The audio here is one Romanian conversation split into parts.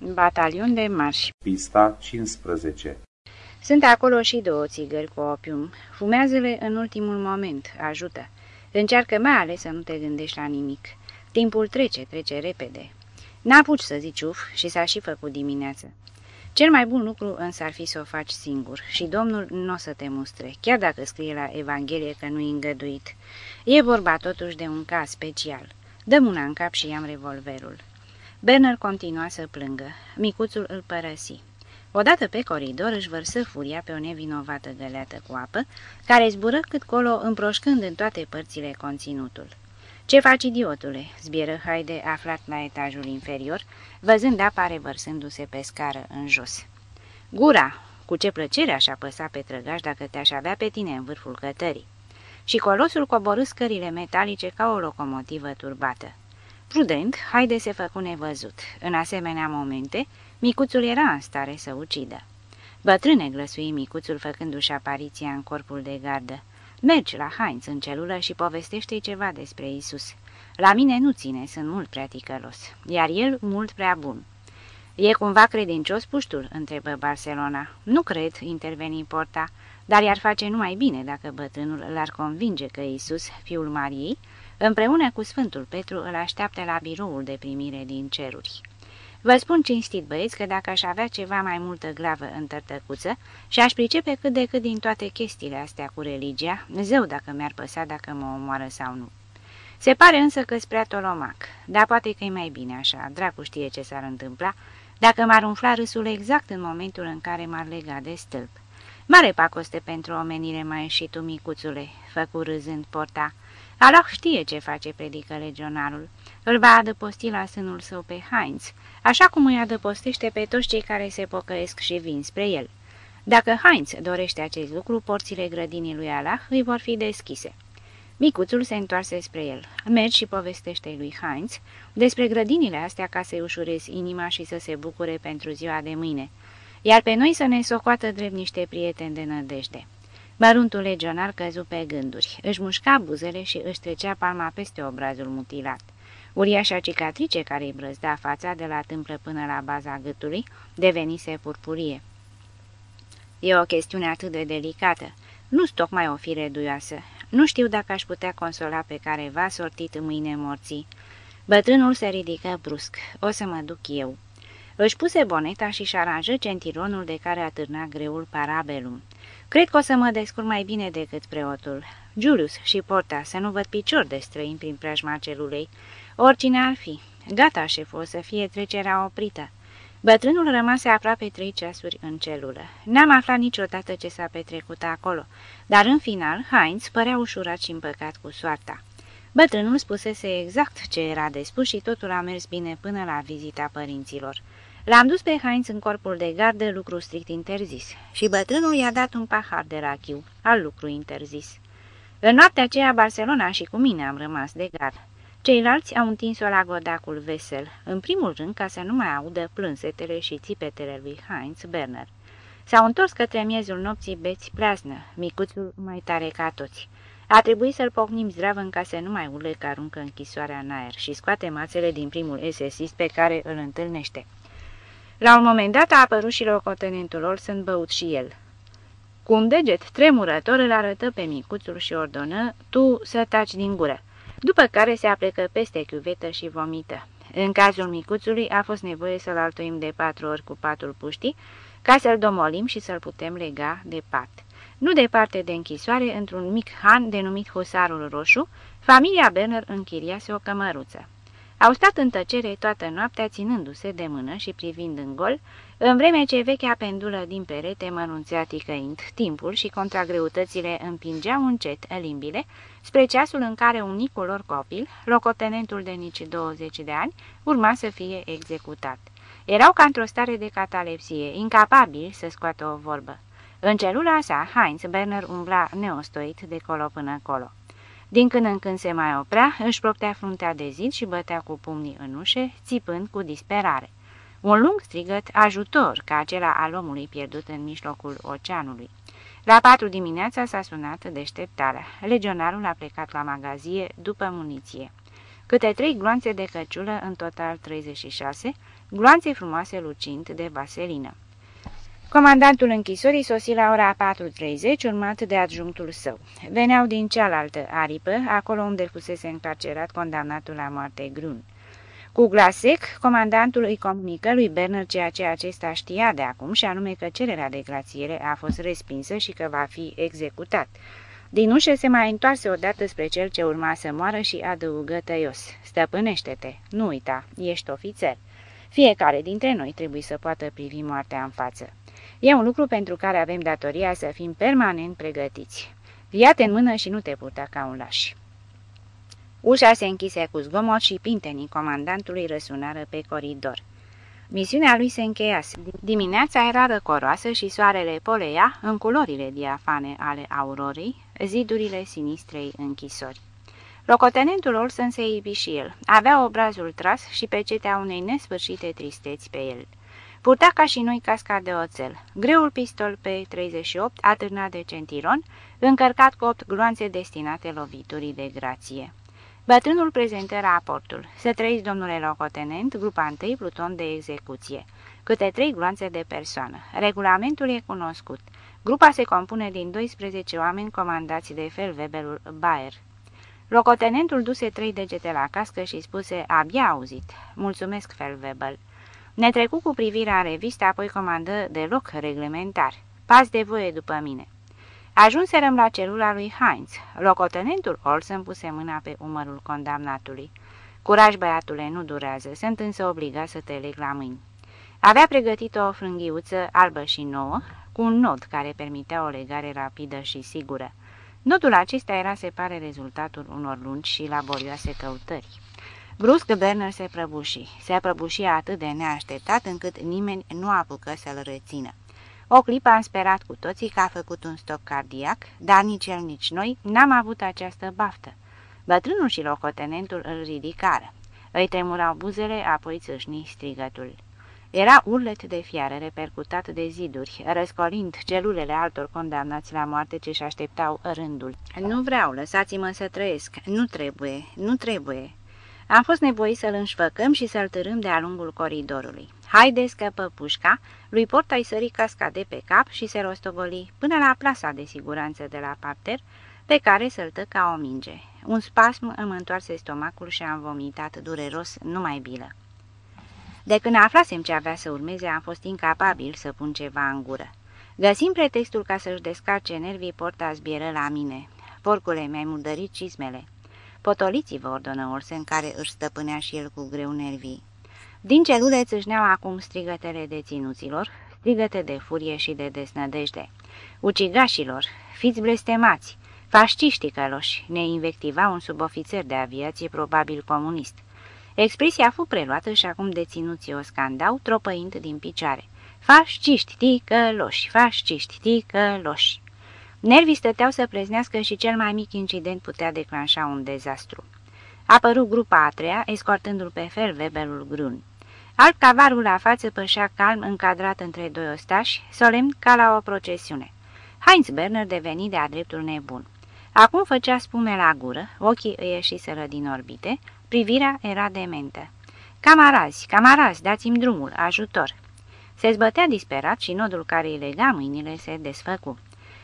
Batalion de marș Pista 15 Sunt acolo și două țigări cu opium. Fumează-le în ultimul moment, ajută. Încearcă mai ales să nu te gândești la nimic. Timpul trece, trece repede. N-apuci să zici uf și s-a și făcut dimineață. Cel mai bun lucru însă ar fi să o faci singur și Domnul nu o să te mustre, chiar dacă scrie la Evanghelie că nu-i îngăduit. E vorba totuși de un caz special. Dăm una în cap și i-am revolverul. Berner continua să plângă. Micuțul îl părăsi. Odată pe coridor își vărsă furia pe o nevinovată găleată cu apă, care zbură cât colo împroșcând în toate părțile conținutul. Ce faci, idiotule?" zbieră Haide, aflat la etajul inferior, văzând apa revărsându-se pe scară în jos. Gura! Cu ce plăcere aș apăsa pe trăgaș dacă te-aș avea pe tine în vârful cătării. Și colosul coborâ scările metalice ca o locomotivă turbată. Prudent, Haide se făcu nevăzut. În asemenea momente, micuțul era în stare să ucidă. Bătrâne glăsui micuțul făcându-și apariția în corpul de gardă. Mergi la Heinz în celulă și povestește ceva despre Isus. La mine nu ține, sunt mult prea ticălos, iar el mult prea bun. E cumva credincios puștul?" întrebă Barcelona. Nu cred," interveni Porta, dar i-ar face numai bine dacă bătrânul l-ar convinge că Isus, fiul Mariei, împreună cu Sfântul Petru îl așteaptă la biroul de primire din ceruri. Vă spun cinstit, băieți, că dacă aș avea ceva mai multă glavă în tărtăcuță și aș pricepe cât de cât din toate chestiile astea cu religia, zău dacă mi-ar păsa dacă mă omoară sau nu. Se pare însă că spre tolomac, dar poate că e mai bine așa, dracu știe ce s-ar întâmpla, dacă m-ar umfla râsul exact în momentul în care m-ar lega de stâlp. Mare pacoste pentru omenire mai și tu, micuțule, făcu râzând porta. Allah știe ce face, predică legionarul. Îl va adăposti la sânul său pe Heinz, așa cum îi adăpostește pe toți cei care se pocăiesc și vin spre el. Dacă Heinz dorește acest lucru, porțile grădinii lui Allah îi vor fi deschise. Micuțul se întoarse spre el. Mergi și povestește lui Heinz despre grădinile astea ca să-i ușurezi inima și să se bucure pentru ziua de mâine, iar pe noi să ne socoată drept niște prieteni de nădejde. Măruntul legionar căzu pe gânduri, își mușca buzele și își trecea palma peste obrazul mutilat. Uriașa cicatrice care îi brăzda fața de la tâmplă până la baza gâtului devenise purpurie. E o chestiune atât de delicată. Nu-s tocmai o fire duioasă. Nu știu dacă aș putea consola pe care va sortit mâine morții. Bătrânul se ridică brusc. O să mă duc eu. Își puse boneta și-și aranjă centironul de care atârna greul parabelum. Cred că o să mă descurc mai bine decât preotul. Julius și Porta, să nu văd picior de străin prin preajma celulei. Oricine ar fi. Gata, șef, o să fie trecerea oprită. Bătrânul rămase aproape trei ceasuri în celulă. N-am aflat niciodată ce s-a petrecut acolo, dar în final Heinz părea ușurat și împăcat cu soarta. Bătrânul spusese exact ce era de spus și totul a mers bine până la vizita părinților. L-am dus pe Heinz în corpul de gardă, lucru strict interzis, și bătrânul i-a dat un pahar de rachiu, al lucru interzis. În noaptea aceea, Barcelona și cu mine am rămas de gard. Ceilalți au întins-o la godacul vesel, în primul rând ca să nu mai audă plânsetele și țipetele lui Heinz Berner. S-au întors către miezul nopții beți pleaznă, micuțul mai tare ca toți. A trebuit să-l pocnim zdravă ca să nu mai ule că aruncă închisoarea în aer și scoate mațele din primul esesist pe care îl întâlnește. La un moment dat a apărut și locotenentul Olsen băut și el. Cu un deget tremurător îl arătă pe micuțul și ordonă, tu să taci din gură, după care se aplecă peste chiuvetă și vomită. În cazul micuțului a fost nevoie să-l altoim de patru ori cu patul puștii, ca să-l domolim și să-l putem lega de pat. Nu departe de închisoare, într-un mic han denumit Husarul Roșu, familia Berner închiriase o cămăruță. Au stat în tăcere toată noaptea, ținându-se de mână și privind în gol, în vreme ce vechea pendulă din perete mănunțea ticăind timpul și contra greutățile împingeau încet limbile spre ceasul în care un micul lor copil, locotenentul de nici 20 de ani, urma să fie executat. Erau ca într-o stare de catalepsie, incapabili să scoată o vorbă. În celula sa, Heinz Berner umbla neostoit de colo până colo. Din când în când se mai oprea, își proptea fruntea de zid și bătea cu pumnii în ușe, țipând cu disperare. Un lung strigăt ajutor, ca acela al omului pierdut în mijlocul oceanului. La patru dimineața s-a sunat deșteptarea. Legionarul a plecat la magazie după muniție. Câte trei gloanțe de căciulă, în total 36, gloanțe frumoase lucind de vaselină. Comandantul închisorii sosi la ora 4.30, urmat de adjunctul său. Veneau din cealaltă aripă, acolo unde fusese încarcerat condamnatul la moarte grun. Cu glas sec, comandantul îi comunică lui Berner ceea ce acesta știa de acum, și anume că cererea de grațiere a fost respinsă și că va fi executat. Din ușă se mai întoarse odată spre cel ce urma să moară și adăugă tăios. Stăpânește-te, nu uita, ești ofițer. Fiecare dintre noi trebuie să poată privi moartea în față. E un lucru pentru care avem datoria să fim permanent pregătiți. Viate în mână și nu te purta ca un laș. Ușa se închise cu zgomot și pintenii comandantului răsunară pe coridor. Misiunea lui se încheiase. Dimineața era răcoroasă și soarele poleia în culorile diafane ale aurorii, zidurile sinistrei închisori. Locotenentul Olsen se ibi și el. Avea obrazul tras și pecetea unei nesfârșite tristeți pe el. Purta ca și noi casca de oțel, greul pistol pe 38, atârnat de centiron, încărcat cu opt gloanțe destinate loviturii de grație. Bătrânul prezentă raportul. Să trăiți, domnule locotenent, grupa 1, pluton de execuție. Câte trei gloanțe de persoană. Regulamentul e cunoscut. Grupa se compune din 12 oameni comandați de felvebelul Bayer. Locotenentul duse trei degete la cască și spuse, abia auzit. Mulțumesc, felvebel. Ne trecu cu privirea în revistă, apoi comandă deloc reglementar. Pas de voie după mine. Ajunserăm la celula lui Heinz. Locotenentul Olsen puse mâna pe umărul condamnatului. Curaj, băiatule, nu durează, sunt însă obligat să te leg la mâini. Avea pregătit o frânghiuță albă și nouă, cu un nod care permitea o legare rapidă și sigură. Nodul acesta era, se pare, rezultatul unor lungi și laborioase căutări. Brusc Berner se prăbuși. Se prăbuși atât de neașteptat încât nimeni nu apucă să-l rețină. O clipă am sperat cu toții că a făcut un stop cardiac, dar nici el, nici noi n-am avut această baftă. Bătrânul și locotenentul îl ridicară. Îi tremurau buzele, apoi țâșni strigătul. Era urlet de fiară repercutat de ziduri, răscolind celulele altor condamnați la moarte ce-și așteptau rândul. Nu vreau, lăsați-mă să trăiesc. Nu trebuie, nu trebuie. Am fost nevoit să-l înșfăcăm și să-l târâm de-a lungul coridorului. Haide, scăpă pușca, lui Porta îi sări casca de pe cap și se rostogoli până la plasa de siguranță de la parter, pe care săltă ca o minge. Un spasm îmi întoarse stomacul și am vomitat dureros, numai bilă. De când aflasem ce avea să urmeze, am fost incapabil să pun ceva în gură. Găsim pretextul ca să-și descarce nervii, porta zbieră la mine. Porcule, mi-ai murdărit cizmele. Potoliți-vă, ordonă Orsen, care își stăpânea și el cu greu nervii. Din celule țâșneau acum strigătele deținuților, strigăte de furie și de desnădejde. Ucigașilor, fiți blestemați, fasciștii căloși, ne invectiva un subofițer de aviație, probabil comunist. Expresia fu preluată și acum deținuții o scandau, tropăind din picioare. Fasciști, ticăloși, fasciști, ticăloși. Nervii stăteau să preznească și cel mai mic incident putea declanșa un dezastru. Apăru grupa a treia, escortându-l pe Felweberul Grun. Alt cavarul la față pășea calm, încadrat între doi ostași, solemn ca la o procesiune. Heinz Berner deveni de-a dreptul nebun. Acum făcea spume la gură, ochii îi ieșiseră din orbite, privirea era dementă. Camarazi, camarazi, dați-mi drumul, ajutor!" Se zbătea disperat și nodul care îi lega mâinile se desfăcu.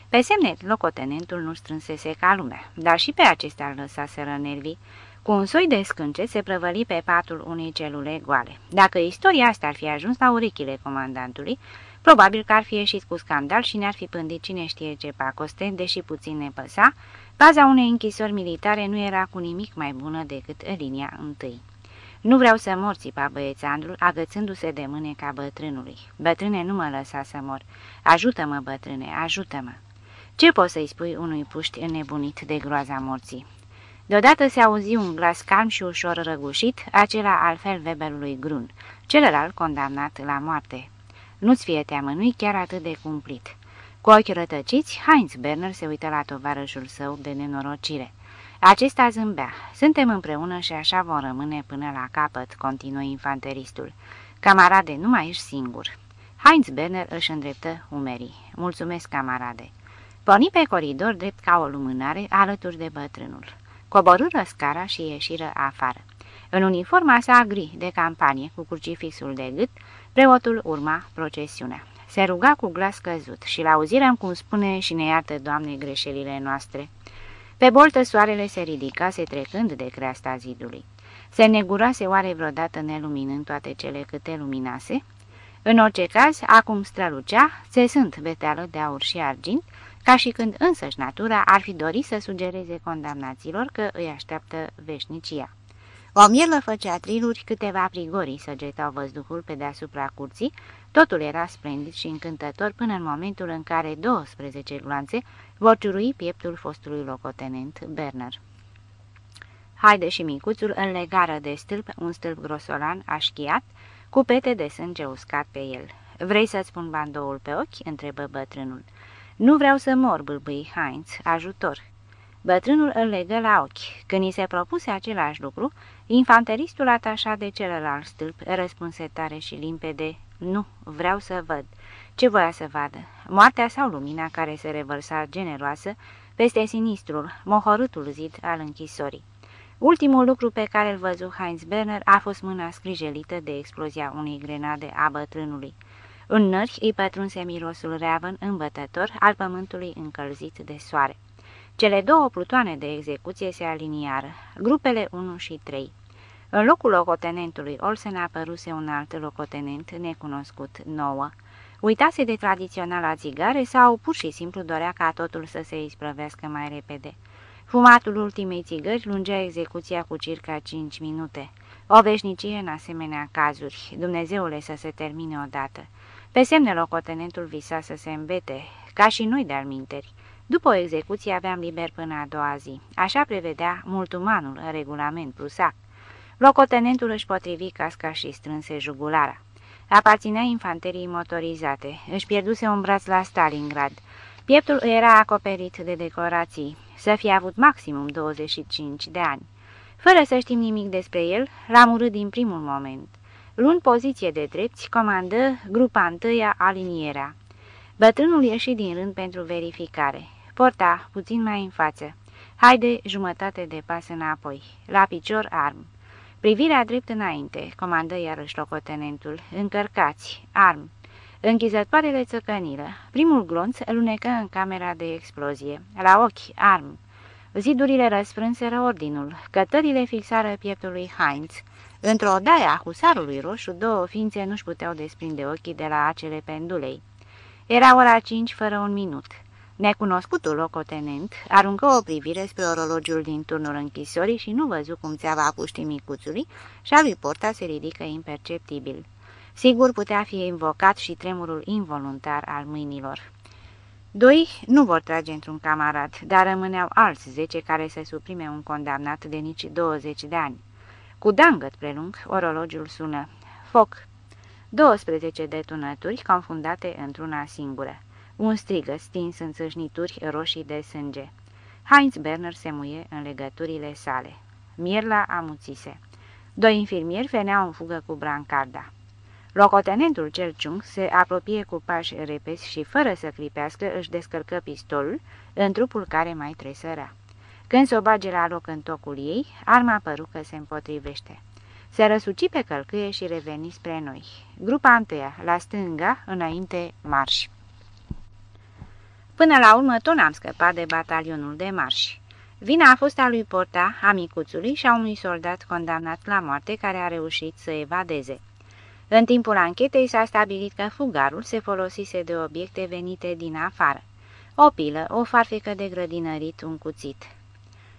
Pe semnet, locotenentul nu strânsese ca lumea, dar și pe acestea îl lăsaseră nervii. Cu un soi de scânce se prăvăli pe patul unei celule goale. Dacă istoria asta ar fi ajuns la urechile comandantului, probabil că ar fi ieșit cu scandal și ne-ar fi pândit cine știe ce pacoste, deși puțin ne păsa, baza unei închisori militare nu era cu nimic mai bună decât linia întâi. Nu vreau să mor, țipa băiețandrul, agățându-se de mâneca bătrânului. Bătrâne, nu mă lăsa să mor. Ajută-mă, bătrâne, ajută-mă. Ce poți să-i spui unui puști înnebunit de groaza morții? Deodată se auzi un glas calm și ușor răgușit, acela altfel Weberului Grun, celălalt condamnat la moarte. Nu-ți fie teamă, nu-i chiar atât de cumplit. Cu ochi rătăciți, Heinz Berner se uită la tovarășul său de nenorocire. Acesta zâmbea. Suntem împreună și așa vom rămâne până la capăt, continuă infanteristul. Camarade, nu mai ești singur. Heinz Berner își îndreptă umerii. Mulțumesc, camarade. Porni pe coridor drept ca o lumânare alături de bătrânul. Coborâră scara și ieșiră afară. În uniforma sa gri de campanie, cu crucifixul de gât, preotul urma procesiunea. Se ruga cu glas căzut și l-auzirăm cum spune și ne iartă, Doamne, greșelile noastre. Pe boltă soarele se ridicase trecând de creasta zidului. Se negurase oare vreodată neluminând toate cele câte luminase? În orice caz, acum strălucea, țesând veteală de aur și argint, ca și când însăși natura ar fi dorit să sugereze condamnaților că îi așteaptă veșnicia. O mielă făcea triluri, câteva prigorii săgetau văzduhul pe deasupra curții, totul era splendid și încântător până în momentul în care 12 gloanțe vor ciurui pieptul fostului locotenent Berner. Haide și micuțul înlegară de stâlp un stâlp grosolan așchiat, cu pete de sânge uscat pe el. Vrei să-ți pun bandoul pe ochi?" întrebă bătrânul. Nu vreau să mor, bâlbâi Heinz, ajutor." Bătrânul îl legă la ochi. Când i se propuse același lucru, infanteristul atașat de celălalt stâlp răspunse tare și limpede, Nu, vreau să văd." Ce voia să vadă? Moartea sau lumina care se revărsa generoasă peste sinistrul, mohorâtul zid al închisorii. Ultimul lucru pe care îl văzu Heinz Berner a fost mâna scrijelită de explozia unei grenade a bătrânului. În nări îi pătrunse mirosul reavăn îmbătător al pământului încălzit de soare. Cele două plutoane de execuție se aliniară, grupele 1 și 3. În locul locotenentului Olsen apăruse un alt locotenent necunoscut, nouă. Uitase de tradiționala țigare sau pur și simplu dorea ca totul să se isprăvească mai repede. Fumatul ultimei țigări lungea execuția cu circa 5 minute. O veșnicie în asemenea cazuri, Dumnezeule să se termine odată. Pe semne locotenentul visa să se îmbete, ca și noi de-al minteri. După o execuție aveam liber până a doua zi. Așa prevedea multumanul în regulament prusac. Locotenentul își potrivi casca și strânse jugulara. Aparținea infanteriei motorizate. Își pierduse un braț la Stalingrad. Pieptul era acoperit de decorații. Să fie avut maximum 25 de ani. Fără să știm nimic despre el, l-am urât din primul moment. Luând poziție de drepți, comandă grupa întâia alinierea. Bătrânul ieși din rând pentru verificare. Porta, puțin mai în față. Haide, jumătate de pas înapoi. La picior, arm. Privirea drept înainte, comandă iarăși locotenentul. Încărcați, arm. Închizătoarele țăcăniră. Primul glonț lunecă în camera de explozie. La ochi, arm. Zidurile răsfrânseră ordinul. Cătările fixară pieptului Heinz. Într-o odaie a husarului roșu, două ființe nu-și puteau desprinde ochii de la acele pendulei. Era ora cinci fără un minut. Necunoscutul locotenent aruncă o privire spre orologiul din turnul închisorii și nu văzu cum țeava puștii micuțului și a lui Porta se ridică imperceptibil. Sigur putea fi invocat și tremurul involuntar al mâinilor. Doi nu vor trage într-un camarad, dar rămâneau alți zece care să suprime un condamnat de nici 20 de ani. Cu dangăt prelung, orologiul sună. Foc! 12 detunături confundate într-una singură. Un strigă stins în țâșnituri roșii de sânge. Heinz Berner se muie în legăturile sale. Mierla amuțise. Doi infirmieri veneau în fugă cu brancarda. Locotenentul cel ciung se apropie cu pași repezi și, fără să clipească, își descărcă pistolul în trupul care mai tresărea. Când s-o bage la loc în tocul ei, arma păru că se împotrivește. Se răsuci pe călcâie și reveni spre noi. Grupa întâia, la stânga, înainte, marș. Până la urmă tot am scăpat de batalionul de marș. Vina a fost a lui Porta, a micuțului și a unui soldat condamnat la moarte care a reușit să evadeze. În timpul anchetei s-a stabilit că fugarul se folosise de obiecte venite din afară. O pilă, o farfecă de grădinărit, un cuțit.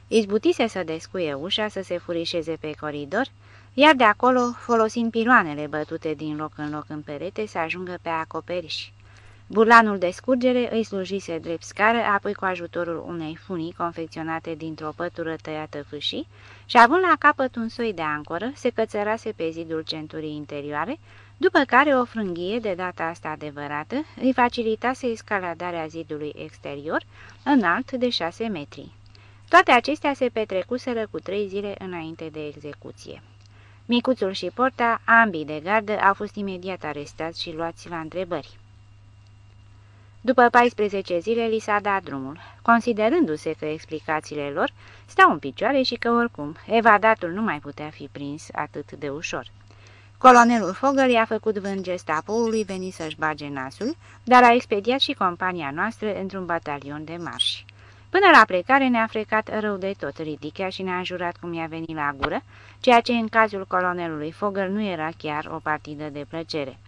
Izbutise să descuie ușa, să se furișeze pe coridor, iar de acolo, folosind piloanele bătute din loc în loc în perete, să ajungă pe acoperiș. Burlanul de scurgere îi slujise drept scară, apoi cu ajutorul unei funii confecționate dintr-o pătură tăiată fâșii și având la capăt un soi de ancoră, se cățărase pe zidul centurii interioare, după care o frânghie, de data asta adevărată, îi facilitase escaladarea zidului exterior, înalt de șase metri. Toate acestea se petrecuseră cu trei zile înainte de execuție. Micuțul și Porta, ambii de gardă, au fost imediat arestați și luați la întrebări. După 14 zile li s-a dat drumul, considerându-se că explicațiile lor stau în picioare și că oricum evadatul nu mai putea fi prins atât de ușor. Colonelul Fogel i-a făcut vânt gestapoului veni să-și bage nasul, dar a expediat și compania noastră într-un batalion de marși. Până la plecare ne-a frecat rău de tot ridichea și ne-a jurat cum i-a venit la gură, ceea ce în cazul colonelului Fogel nu era chiar o partidă de plăcere.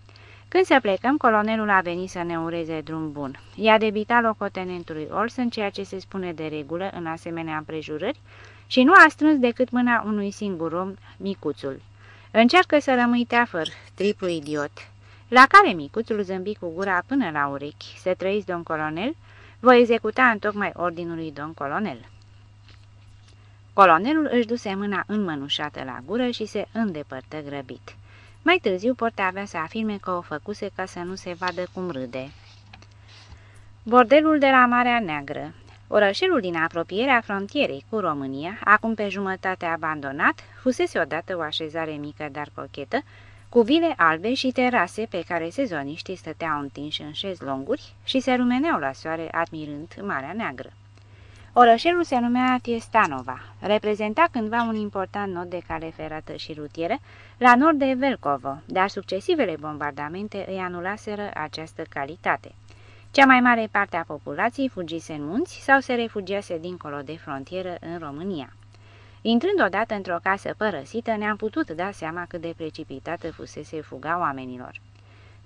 Când să plecăm, colonelul a venit să ne ureze drum bun. I-a debitat locotenentului Olsen, ceea ce se spune de regulă în asemenea împrejurări, și nu a strâns decât mâna unui singur om, micuțul. Încearcă să rămâi teafăr, triplu idiot. La care micuțul zâmbi cu gura până la urechi. Să trăiți, domn colonel? Voi executa în tocmai ordinului domn colonel. Colonelul își duse mâna înmănușată la gură și se îndepărtă grăbit. Mai târziu Porta avea să afirme că o făcuse ca să nu se vadă cum râde. Bordelul de la Marea Neagră Orășelul din apropierea frontierei cu România, acum pe jumătate abandonat, fusese odată o așezare mică, dar cochetă, cu vile albe și terase pe care sezoniștii stăteau întinși în șezlonguri și se rumeneau la soare admirând Marea Neagră. Orășelul se numea Tiestanova, reprezenta cândva un important nod de cale ferată și rutieră la nord de Velcovo, dar succesivele bombardamente îi anulaseră această calitate. Cea mai mare parte a populației fugise în munți sau se refugiase dincolo de frontieră în România. Intrând odată într-o casă părăsită, ne-am putut da seama cât de precipitată fusese fuga oamenilor.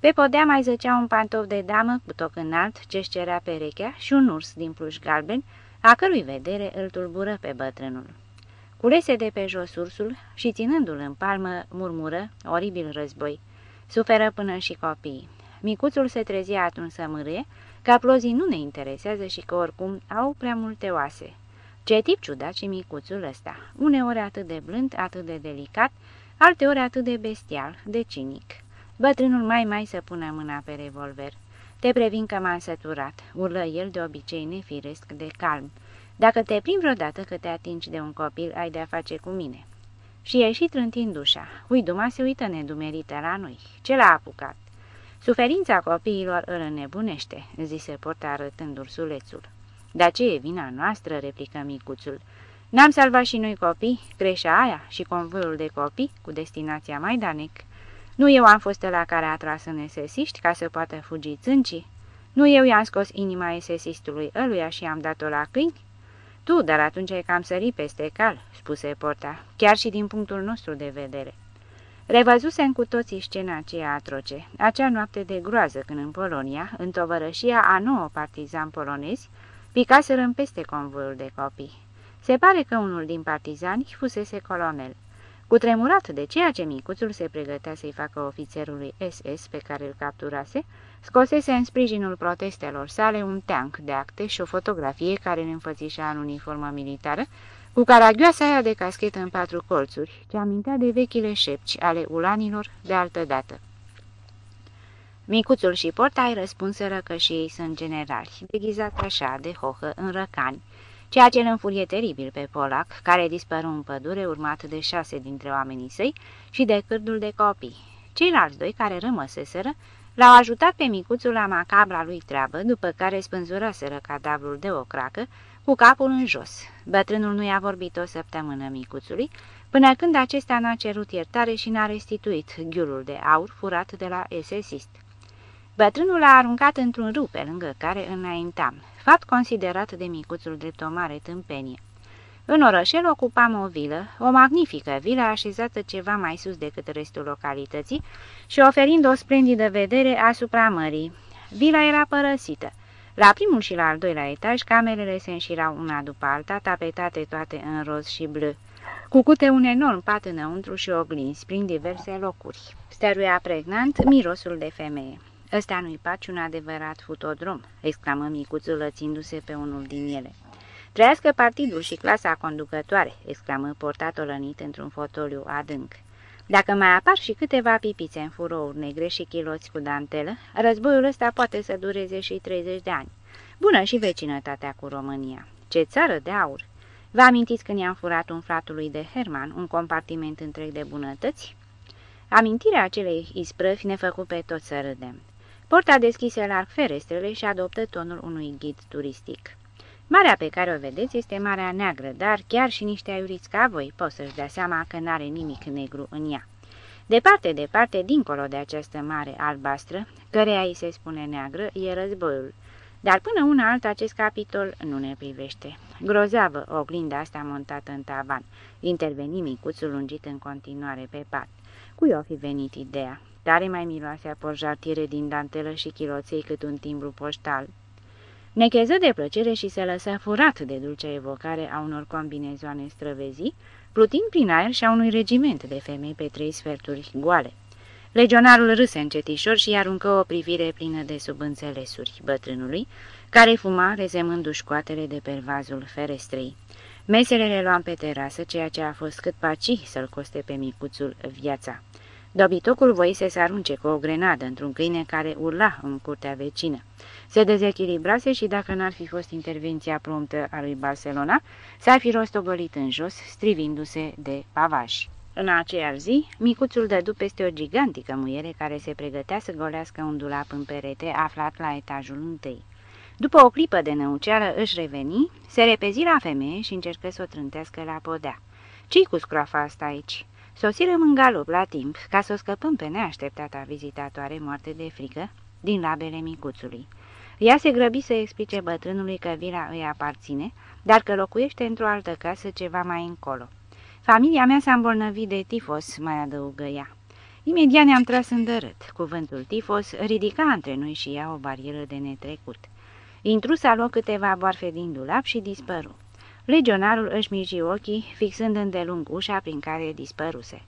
Pe podea mai zăcea un pantof de damă cu toc înalt ce-și cerea perechea și un urs din pluș galben, a cărui vedere îl tulbură pe bătrânul. Culese de pe jos ursul și ținându-l în palmă murmură, oribil război. Suferă până și copiii. Micuțul se trezea atunci să mârie, că aplozii nu ne interesează și că oricum au prea multe oase. Ce tip ciudat și micuțul ăsta, uneori atât de blând, atât de delicat, alteori atât de bestial, de cinic. Bătrânul mai mai să pună mâna pe revolver. Te previn că m-am săturat, urlă el de obicei nefiresc de calm. Dacă te prind vreodată că te atingi de un copil, ai de-a face cu mine. Și ieși trântind ușa. Uiduma se uită nedumerită la noi. Ce l-a apucat? Suferința copiilor îl înnebunește, zise porta arătând ursulețul. Dar ce e vina noastră?" replică micuțul. N-am salvat și noi copii, creșa aia și convoiul de copii cu destinația Maidanec. Nu eu am fost la care a tras în esesiști ca să poată fugi țâncii? Nu eu i-am scos inima esesistului ăluia și am dat-o la câini? Tu, dar atunci ai cam sărit peste cal, spuse Porta, chiar și din punctul nostru de vedere. Revăzusem cu toții scena aceea atroce, acea noapte de groază când în Polonia, în tovărășia a nouă partizan polonezi, picaseră în peste convoiul de copii. Se pare că unul din partizani fusese colonel. Cu tremurat de ceea ce micuțul se pregătea să-i facă ofițerului SS pe care îl capturase, scosese în sprijinul protestelor sale un tank de acte și o fotografie care îl înfățișa în uniformă militară, cu caragioasa aia de caschetă în patru colțuri, ce amintea de vechile șepci ale ulanilor de altă dată. Micuțul și portai răspunseră că și ei sunt generali, deghizat așa de hohă în răcani, ceea ce îl înfurie teribil pe Polac, care dispăru în pădure urmat de șase dintre oamenii săi și de cârdul de copii. Ceilalți doi care rămăseseră l-au ajutat pe micuțul la macabra lui treabă, după care spânzuraseră cadavrul de o cracă, cu capul în jos. Bătrânul nu i-a vorbit o săptămână micuțului, până când acesta n-a cerut iertare și n-a restituit ghiulul de aur furat de la esesist. Bătrânul l-a aruncat într-un râu pe lângă care înaintam, fapt considerat de micuțul drept o mare tâmpenie. În orășel ocupam o vilă, o magnifică vilă așezată ceva mai sus decât restul localității și oferind o splendidă vedere asupra mării. Vila era părăsită. La primul și la al doilea etaj, camerele se înșirau una după alta, tapetate toate în roz și bleu, cu cute un enorm pat înăuntru și oglinzi prin diverse locuri. Stăruia pregnant mirosul de femeie. Ăsta nu-i paci un adevărat futodrom," exclamă micuțul lățindu-se pe unul din ele. Trăiască partidul și clasa conducătoare!" exclamă portatolănit într-un fotoliu adânc. Dacă mai apar și câteva pipițe în furouri negre și chiloți cu dantelă, războiul ăsta poate să dureze și 30 de ani. Bună și vecinătatea cu România! Ce țară de aur! Vă amintiți când i-am furat un fratului de Herman un compartiment întreg de bunătăți? Amintirea acelei isprăvi ne făcu pe toți să râdem. Porta deschise larg ferestrele și adoptă tonul unui ghid turistic. Marea pe care o vedeți este Marea Neagră, dar chiar și niște aiuriți ca voi pot să-și dea seama că n-are nimic negru în ea. Departe, departe, dincolo de această mare albastră, căreia îi se spune neagră, e războiul. Dar până una alta acest capitol nu ne privește. Grozavă oglinda asta montată în tavan. Interveni micuțul lungit în continuare pe pat. Cui o fi venit ideea? Tare mai miroase a porjartire din dantelă și chiloței cât un timbru poștal. Necheză de plăcere și se lăsa furat de dulcea evocare a unor combinezoane străvezii, plutind prin aer și a unui regiment de femei pe trei sferturi goale. Legionarul râse încetișor și aruncă o privire plină de subînțelesuri bătrânului, care fuma rezemându-și coatele de pe vazul ferestrei. Mesele le luam pe terasă, ceea ce a fost cât paci să-l coste pe micuțul viața. Dobitocul voise să arunce cu o grenadă într-un câine care urla în curtea vecină. Se dezechilibrase și dacă n-ar fi fost intervenția promptă a lui Barcelona, s-ar fi rostogolit în jos, strivindu-se de pavași. În aceeași zi, micuțul dădu peste o gigantică muiere care se pregătea să golească un dulap în perete aflat la etajul întâi. După o clipă de năuceală își reveni, se repezi la femeie și încercă să o trântească la podea. Ce-i cu scroafa asta aici?" Sosirăm în galop la timp, ca să o scăpăm pe neașteptata vizitatoare moarte de frică din labele micuțului. Ea se grăbi să explice bătrânului că vila îi aparține, dar că locuiește într-o altă casă ceva mai încolo. Familia mea s-a îmbolnăvit de tifos, mai adăugă ea. Imediat ne-am tras în dărât. Cuvântul tifos ridica între noi și ea o barieră de netrecut. Intrusa luă câteva boarfe din dulap și dispăru. Legionarul își miji ochii, fixând îndelung ușa prin care dispăruse.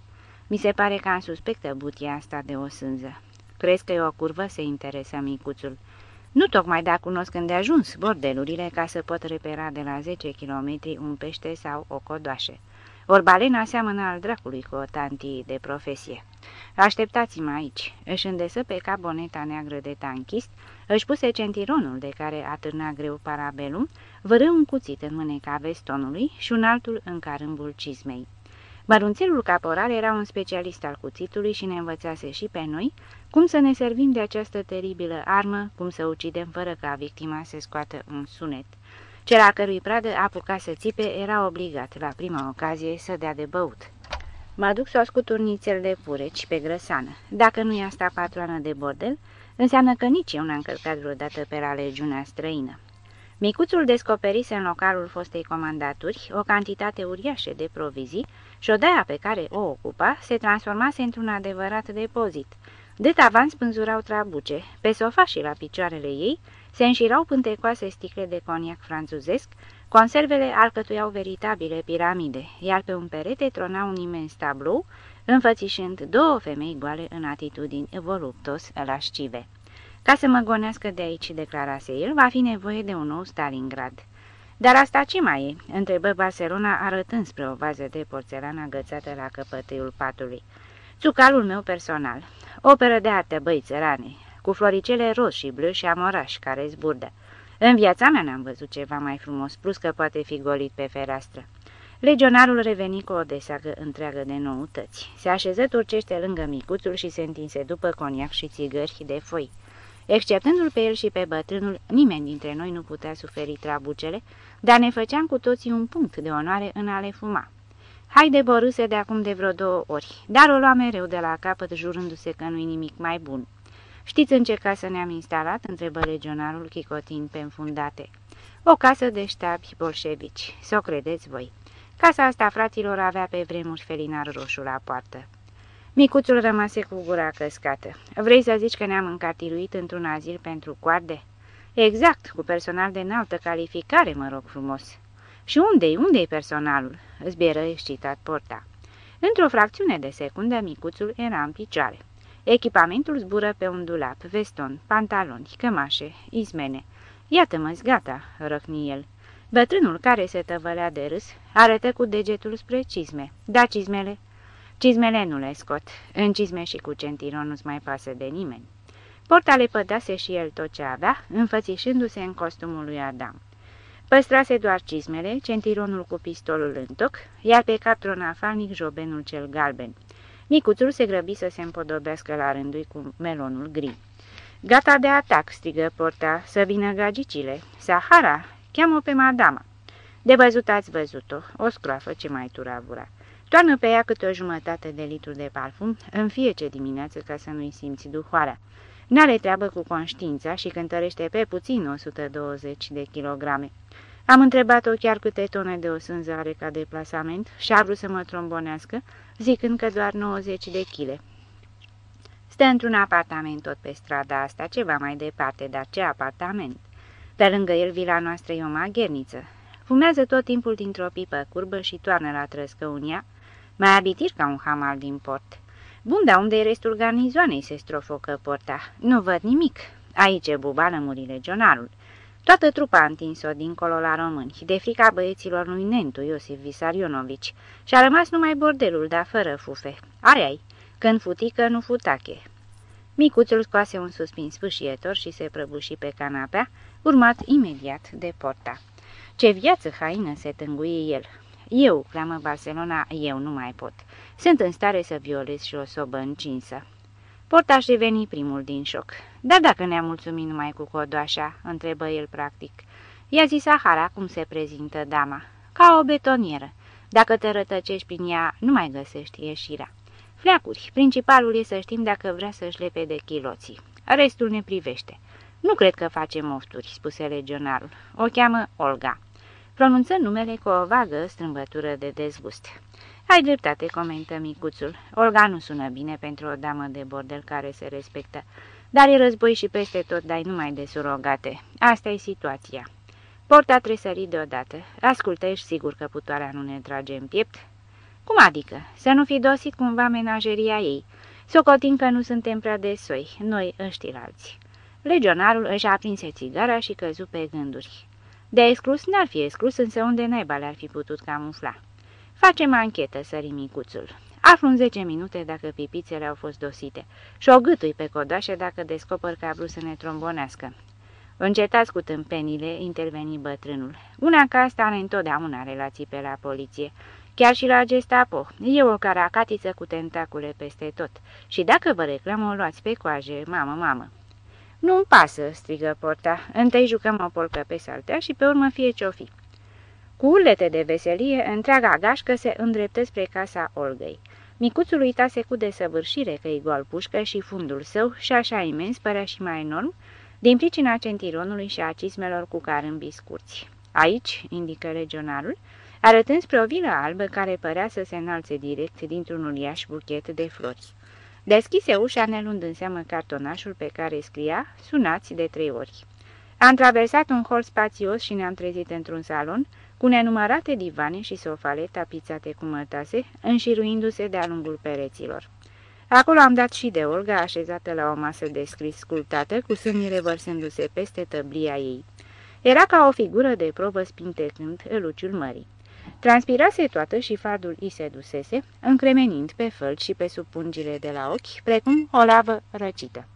Mi se pare că am suspectă butia asta de o sânză. Crezi că e o curvă?" se interesă micuțul. Nu tocmai dacă cunosc ajuns bordelurile ca să pot repera de la 10 km un pește sau o codoașă. Orbalena seamănă al dracului cu o tantii de profesie. Așteptați-mă aici. Își îndesă pe cap boneta neagră de tanchist, își puse centironul de care atârna greu parabelum, vără un cuțit în mâneca vestonului și un altul în carâmbul cizmei. Mărunțelul caporal era un specialist al cuțitului și ne învățase și pe noi cum să ne servim de această teribilă armă, cum să ucidem fără ca victima să scoată un sunet. Cel a cărui pradă apuca să țipe era obligat, la prima ocazie, să dea de băut. Mă duc să ascult un nițel de pureci pe grăsană. Dacă nu e asta patroană de bordel, înseamnă că nici eu n-am călcat vreodată pe la legiunea străină. Micuțul descoperise în localul fostei comandaturi o cantitate uriașă de provizii și odaia pe care o ocupa se transformase într-un adevărat depozit. De tavan spânzurau trabuce, pe sofa și la picioarele ei se înșirau pântecoase sticle de coniac franțuzesc, conservele alcătuiau veritabile piramide, iar pe un perete trona un imens tablou, înfățișând două femei goale în atitudini voluptos lascive. Ca să mă gonească de aici, declarase el, va fi nevoie de un nou Stalingrad. Dar asta ce mai e?" întrebă Barcelona arătând spre o vază de porțelană agățată la căpătâiul patului. Țucalul meu personal. Operă de artă, băi țărane, cu floricele roz și bleu și amoraș care zburdă. În viața mea n-am văzut ceva mai frumos, plus că poate fi golit pe fereastră. Legionarul reveni cu o deseagă întreagă de noutăți. Se așeză turcește lângă micuțul și se întinse după coniac și țigări de foi. Exceptându-l pe el și pe bătrânul, nimeni dintre noi nu putea suferi trabucele, dar ne făceam cu toții un punct de onoare în a le fuma. Haide borâse de acum de vreo două ori, dar o lua mereu de la capăt, jurându-se că nu-i nimic mai bun. Știți în ce casă ne-am instalat?" întrebă legionarul chicotin pe înfundate. O casă de ștabi bolșevici, să o credeți voi. Casa asta, fraților, avea pe vremuri felinar roșu la poartă. Micuțul rămase cu gura căscată. Vrei să zici că ne-am încartiruit într-un azil pentru coarde?" Exact, cu personal de înaltă calificare, mă rog frumos." Și unde-i, unde-i personalul?" zbieră excitat porta. Într-o fracțiune de secundă, micuțul era în picioare. Echipamentul zbură pe un dulap, veston, pantaloni, cămașe, izmene. Iată-mă, gata, răcni el. Bătrânul care se tăvălea de râs arătă cu degetul spre cizme. Da, cizmele? Cizmele nu le scot. În cizme și cu centiron nu-ți mai pasă de nimeni. Porta le pădase și el tot ce avea, înfățișându-se în costumul lui Adam. Păstrase doar cizmele, centironul cu pistolul în toc, iar pe cap trona falnic jobenul cel galben. Micuțul se grăbi să se împodobească la rândui cu melonul gri. Gata de atac, strigă porta, să vină gagicile. Sahara, cheamă pe madama. De văzut ați văzut-o, o scroafă ce mai turavura. Toarnă pe ea câte o jumătate de litru de parfum în fiecare dimineață ca să nu-i simți duhoarea. N-are treabă cu conștiința și cântărește pe puțin 120 de kilograme. Am întrebat-o chiar câte tone de o sânză are ca deplasament și a vrut să mă trombonească, zicând că doar 90 de chile. Stă într-un apartament tot pe strada asta, ceva mai departe, dar ce apartament? Pe lângă el, vila noastră e o magherniță. Fumează tot timpul dintr-o pipă curbă și toarnă la trăscăunia, mai abitir ca un hamal din port. Bun, dar unde e restul garnizoanei, se strofocă porta. Nu văd nimic. Aici e bubală muri legionarul. Toată trupa a întins-o dincolo la români, de frica băieților lui Nentu, Iosif Visarionovici, și a rămas numai bordelul, dar fără fufe. Ai-ai, când futică, nu futache. Micuțul scoase un suspins sfâșietor și se prăbuși pe canapea, urmat imediat de porta. Ce viață haină se tânguie el! Eu, clamă Barcelona, eu nu mai pot. Sunt în stare să violez și o sobă încinsă. Porta aș reveni primul din șoc. Dar dacă ne-a mulțumit numai cu codoașa, întrebă el practic. I-a zis Sahara cum se prezintă dama. Ca o betonieră. Dacă te rătăcești prin ea, nu mai găsești ieșirea. Fleacuri. Principalul e să știm dacă vrea să-și lepe de chiloții. Restul ne privește. Nu cred că face mofturi, spuse legionarul. O cheamă Olga. Pronunță numele cu o vagă strâmbătură de dezgust. Ai dreptate, comentă micuțul. Olga nu sună bine pentru o damă de bordel care se respectă. Dar e război și peste tot dai numai de surogate. Asta e situația. Porta tresări deodată. Ascultă, ești sigur că putoarea nu ne trage în piept? Cum adică? Să nu fi dosit cumva menageria ei. Socotim că nu suntem prea de soi, noi alții. Legionarul își aprinse țigara și căzu pe gânduri. De exclus n-ar fi exclus, însă unde naiba le-ar fi putut camufla. Facem anchetă, sări micuțul. Aflu în 10 minute dacă pipițele au fost dosite și o gâtui pe codașă dacă descoper că a vrut să ne trombonească. Încetați cu tâmpenile, interveni bătrânul. Una ca asta are întotdeauna relații pe la poliție. Chiar și la Gestapo. E o caracatiță cu tentacule peste tot. Și dacă vă reclam, o luați pe coaje, mamă, mamă. Nu-mi pasă, strigă porta. Întâi jucăm o polcă pe saltea și pe urmă fie ce-o fi. Cu urlete de veselie, întreaga gașcă se îndreptă spre casa Olgăi. Micuțul uitase cu desăvârșire că e gol pușcă și fundul său și așa imens părea și mai enorm, din pricina centironului și a cismelor cu carâmbii scurți. Aici, indică regionalul, arătând spre o vilă albă care părea să se înalțe direct dintr-un uriaș buchet de flori. Deschise ușa nelund în seamă cartonașul pe care scria Sunați de trei ori. Am traversat un hol spațios și ne-am trezit într-un salon cu nenumărate divane și sofale tapițate cu mătase, înșiruindu-se de-a lungul pereților. Acolo am dat și de Olga așezată la o masă de scris sculptată, cu sânii revărsându-se peste tăblia ei. Era ca o figură de probă spintecând luciul mării. Transpirase toată și fardul îi se dusese, încremenind pe fălci și pe sub pungile de la ochi, precum o lavă răcită.